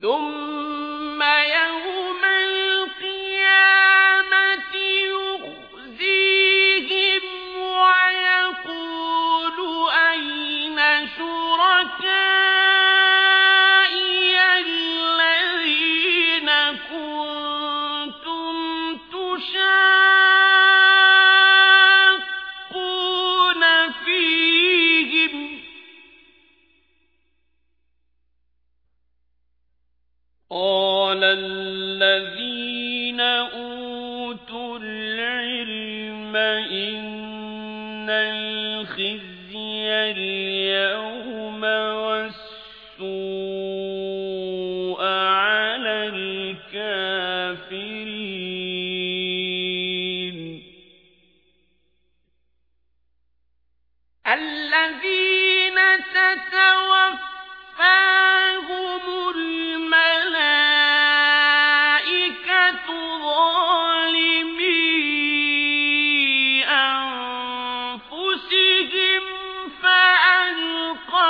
ثم العلم إن الخزي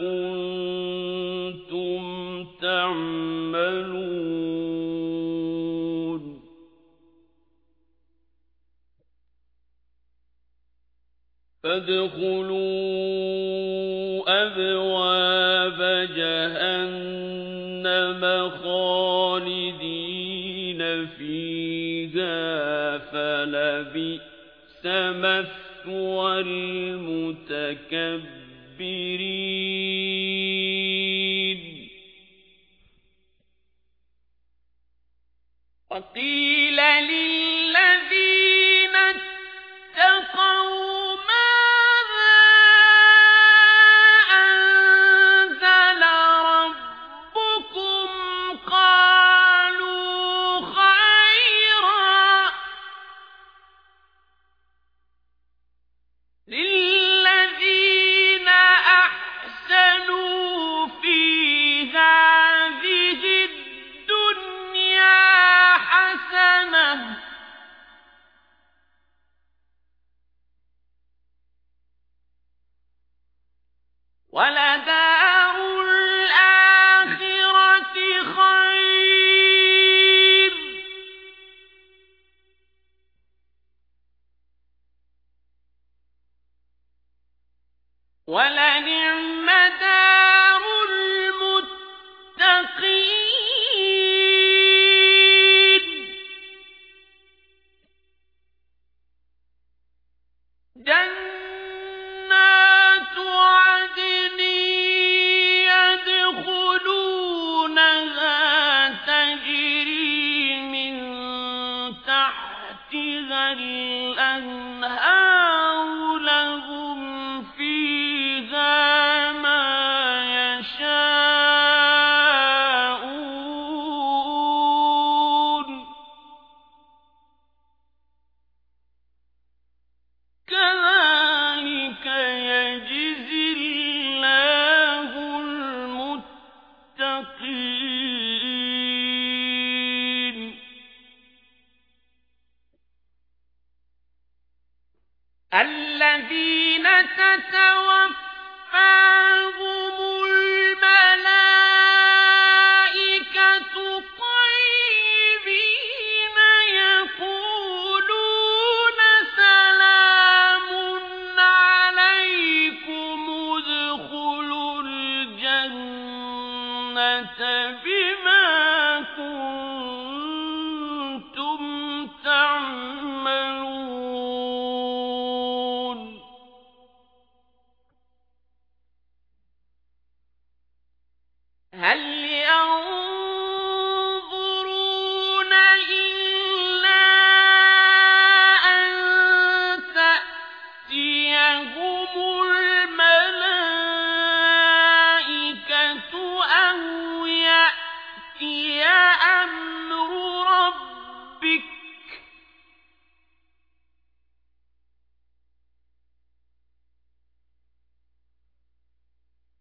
كُنتُمْ تَعْمَلُونَ. فَادْخُلُوا أَبْوَابَ جَهَنَّمَ خَالِدِينَ فِيهَا فَلَبِئْسَ مَثْوَى المتكبر الكافرين. وقيل لي ولدار الآخرة خير. ولا الذين تتوفاهم الملائكة طيبين يقولون سلام عليكم ادخلوا الجنة بي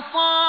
فأصابهم